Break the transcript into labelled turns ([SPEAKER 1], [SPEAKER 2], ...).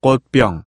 [SPEAKER 1] 꽃병